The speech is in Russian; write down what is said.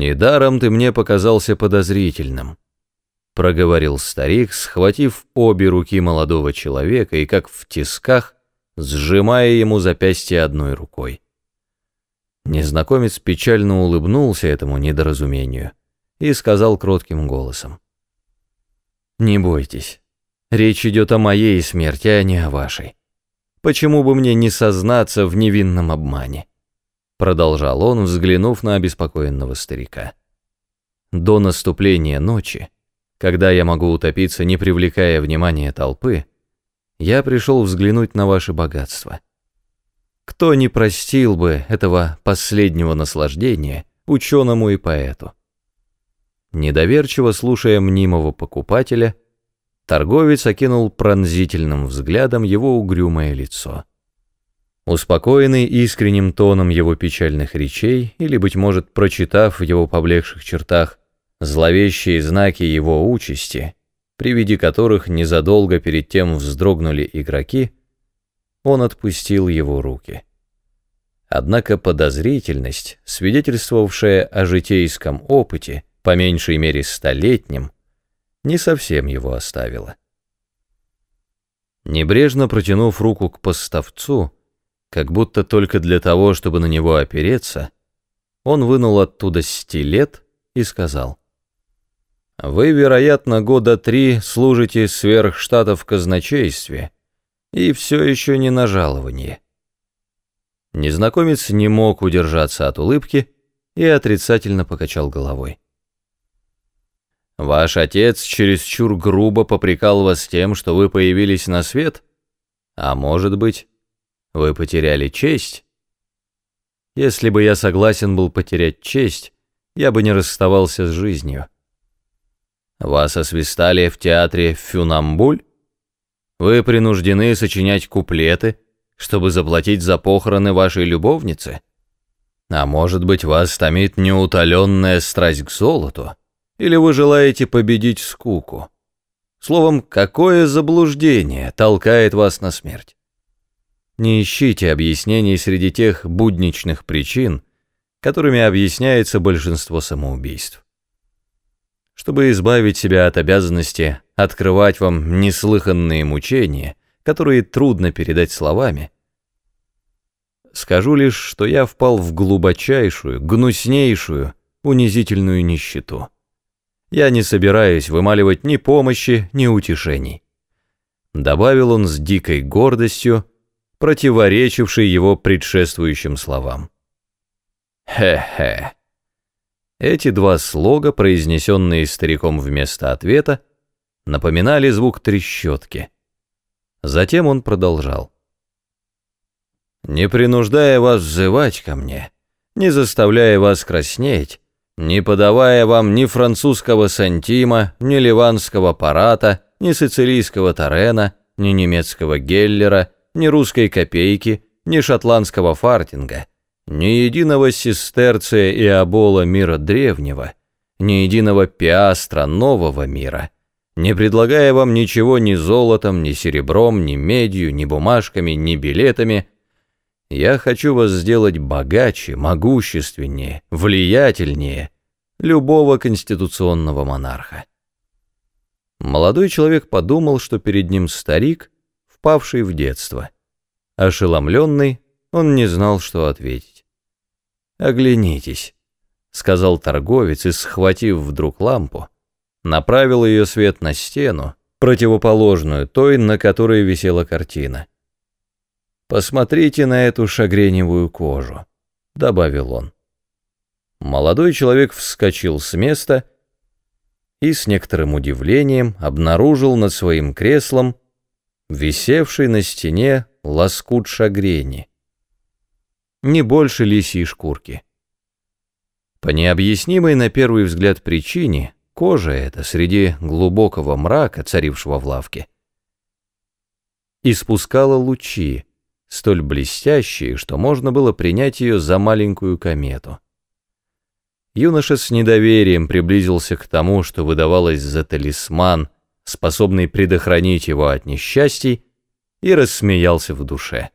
«Недаром ты мне показался подозрительным», — проговорил старик, схватив обе руки молодого человека и, как в тисках, сжимая ему запястье одной рукой. Незнакомец печально улыбнулся этому недоразумению и сказал кротким голосом. «Не бойтесь, речь идет о моей смерти, а не о вашей. Почему бы мне не сознаться в невинном обмане?» Продолжал он, взглянув на обеспокоенного старика. «До наступления ночи, когда я могу утопиться, не привлекая внимания толпы, я пришел взглянуть на ваше богатство. Кто не простил бы этого последнего наслаждения ученому и поэту?» Недоверчиво слушая мнимого покупателя, торговец окинул пронзительным взглядом его угрюмое лицо. Успокоенный искренним тоном его печальных речей, или, быть может, прочитав в его поблекших чертах зловещие знаки его участи, при виде которых незадолго перед тем вздрогнули игроки, он отпустил его руки. Однако подозрительность, свидетельствовавшая о житейском опыте, по меньшей мере столетнем, не совсем его оставила. Небрежно протянув руку к поставцу, как будто только для того, чтобы на него опереться, он вынул оттуда стилет и сказал. «Вы, вероятно, года три служите сверх штатов в казначействе и все еще не на жалование». Незнакомец не мог удержаться от улыбки и отрицательно покачал головой. «Ваш отец чересчур грубо попрекал вас тем, что вы появились на свет? А может быть, вы потеряли честь? Если бы я согласен был потерять честь, я бы не расставался с жизнью. Вас освистали в театре «Фюнамбуль»? Вы принуждены сочинять куплеты, чтобы заплатить за похороны вашей любовницы? А может быть, вас томит неутоленная страсть к золоту? Или вы желаете победить скуку? Словом, какое заблуждение толкает вас на смерть? Не ищите объяснений среди тех будничных причин, которыми объясняется большинство самоубийств. Чтобы избавить себя от обязанности открывать вам неслыханные мучения, которые трудно передать словами, скажу лишь, что я впал в глубочайшую, гнуснейшую, унизительную нищету. Я не собираюсь вымаливать ни помощи, ни утешений. Добавил он с дикой гордостью, противоречивший его предшествующим словам. «Хе-хе». Эти два слога, произнесенные стариком вместо ответа, напоминали звук трещотки. Затем он продолжал. «Не принуждая вас взывать ко мне, не заставляя вас краснеть, не подавая вам ни французского сантима, ни ливанского парата, ни сицилийского тарена, ни немецкого геллера, ни русской копейки, ни шотландского фартинга, ни единого сестерция и обола мира древнего, ни единого пиастра нового мира, не предлагая вам ничего ни золотом, ни серебром, ни медью, ни бумажками, ни билетами, я хочу вас сделать богаче, могущественнее, влиятельнее любого конституционного монарха. Молодой человек подумал, что перед ним старик, впавший в детство. Ошеломленный, он не знал, что ответить. «Оглянитесь», — сказал торговец и, схватив вдруг лампу, направил ее свет на стену, противоположную той, на которой висела картина. «Посмотрите на эту шагреневую кожу», — добавил он. Молодой человек вскочил с места и с некоторым удивлением обнаружил над своим креслом висевший на стене лоскут шагрени. Не больше лисьей шкурки. По необъяснимой на первый взгляд причине, кожа эта среди глубокого мрака, царившего в лавке, испускала лучи, столь блестящие, что можно было принять ее за маленькую комету. Юноша с недоверием приблизился к тому, что выдавалось за талисман — способный предохранить его от несчастий, и рассмеялся в душе.